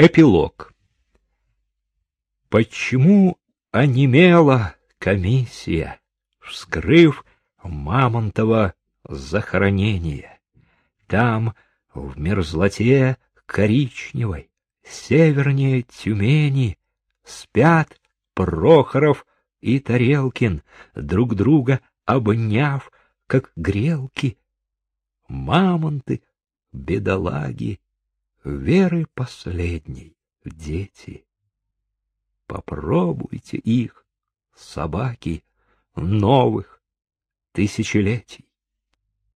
Эпилог. Почему онемела комиссия, вскрыв мамонтово захоронение? Там, в мерзлоте коричневой, севернее Тюмени, спят Прохоров и Тарелкин, друг друга обняв, как грелки. Мамонты, бедолаги, веры последней, дети. Попробуйте их, собаки, новых тысячелетий.